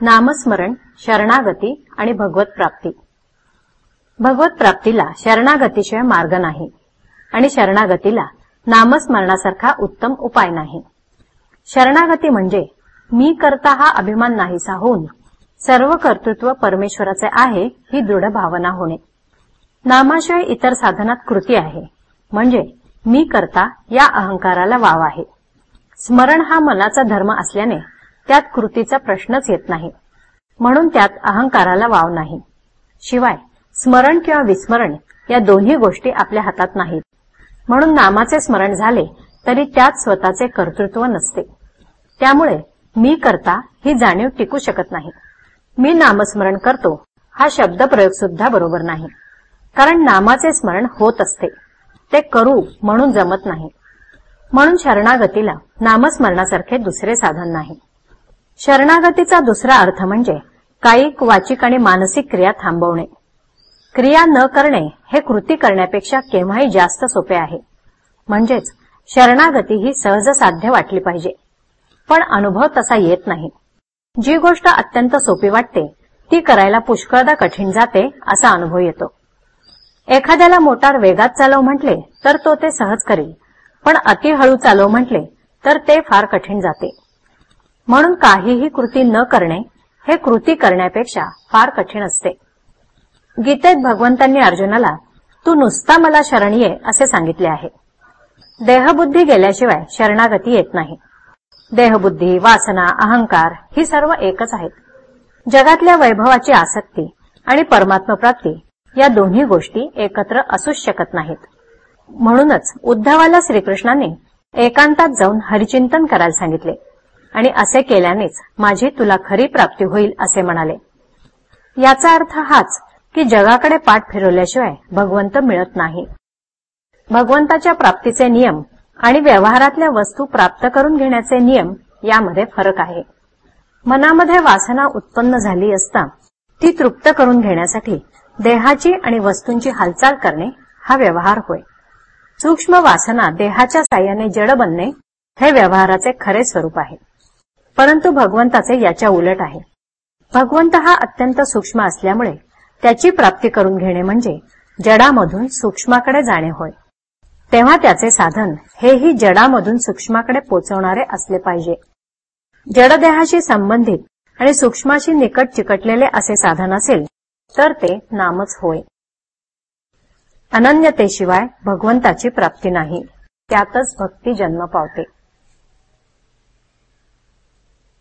नामस्मरण शरणागती आणि भगवत प्राप्ती. भगवत प्राप्तीला शरणागतीशिवाय मार्ग नाही आणि शरणागतीला नामस्मरणासारखा उत्तम उपाय नाही. शरणागती म्हणजे मी करता हा अभिमान नाहीसा होऊन सर्व कर्तृत्व परमेश्वराचे आहे ही दृढ भावना होणे. नामाशिवाय इतर साधनात कृती आहे म्हणजे मी करता या अहंकाराला वाव आहे. स्मरण हा मनाचा धर्म असल्याने त्यात कृतीचा प्रश्नच येत नाही. म्हणून त्यात अहंकाराला वाव नाही. शिवाय स्मरण किंवा विस्मरण या दोन्ही गोष्टी आपल्या हातात नाहीत. म्हणून नामाचे स्मरण झाले तरी त्यात स्वतःचे कर्तृत्व नसते. त्यामुळे मी करता ही जाणीव टिकू शकत नाही. मी नामस्मरण करतो हा शब्दप्रयोग सुद्धा बरोबर नाही. कारण नामाचे स्मरण होत असते. ते करू म्हणून जमत नाही. म्हणून शरणागतीला नामस्मरणासारखे दुसरे साधन नाही. शरणागतीचा दुसरा अर्थ म्हणजे कायिक वाचिक आणि मानसिक क्रिया थांबवणे. क्रिया न करणे हे कृती करण्यापेक्षा केव्हाही जास्त सोपे आहे. म्हणजेच शरणागती ही सहज साध्य वाटली पाहिजे. पण अनुभव तसा येत नाही. जी गोष्ट अत्यंत सोपी वाटते ती करायला पुष्कळदा कठीण जाते असा अनुभव येतो. एखाद्याला मोटार वेगात चालव म्हटले तर तो ते सहज करेल. पण अतिहळू चालव म्हटले तर ते फार कठीण जाते. म्हणून काहीही कृती न करणे हे कृती करण्यापेक्षा फार कठीण असते. गीतेत भगवंतांनी अर्जुनाला तू नुसता मला शरण ये असे सांगितले आहे. देहबुद्धी गेल्याशिवाय शरणागती येत नाही. देहबुद्धी वासना अहंकार ही सर्व एकच आहेत. जगातल्या वैभवाची आसक्ती आणि परमात्मप्राप्ती या दोन्ही गोष्टी एकत्र असूच शकत नाहीत. म्हणूनच उद्धवाला श्रीकृष्णाने एकांतात जाऊन हरिचिंतन करायला सांगितले. आणि असे केल्यानेच माझी तुला खरी प्राप्ती होईल असे म्हणाले. याचा अर्थ हाच की जगाकडे पाठ फिरवल्याशिवाय भगवंत मिळत नाही. भगवंताच्या प्राप्तीचे नियम आणि व्यवहारातल्या वस्तू प्राप्त करून घेण्याचे नियम यामध्ये फरक आहे. मनामध्ये वासना उत्पन्न झाली असता ती तृप्त करून घेण्यासाठी देहाची आणि वस्तूंची हालचाल करणे हा व्यवहार होय. सूक्ष्म वासना देहाच्या साह्याने जड बनणे हे व्यवहाराचे खरे स्वरूप आहे. परंतु भगवंताचे याच्या उलट आहे. भगवंत हा अत्यंत सूक्ष्म असल्यामुळे त्याची प्राप्ती करून घेणे म्हणजे जडामधून सूक्ष्माकडे जाणे होय. तेव्हा त्याचे साधन हेही जडामधून सूक्ष्माकडे पोचवणारे असले पाहिजे. जडदेहाशी संबंधित आणि सूक्ष्माशी निकट चिकटलेले असे साधन असेल तर ते नामच होय. अनन्यतेशिवाय भगवंताची प्राप्ती नाही. त्यातच भक्ती जन्म पावते.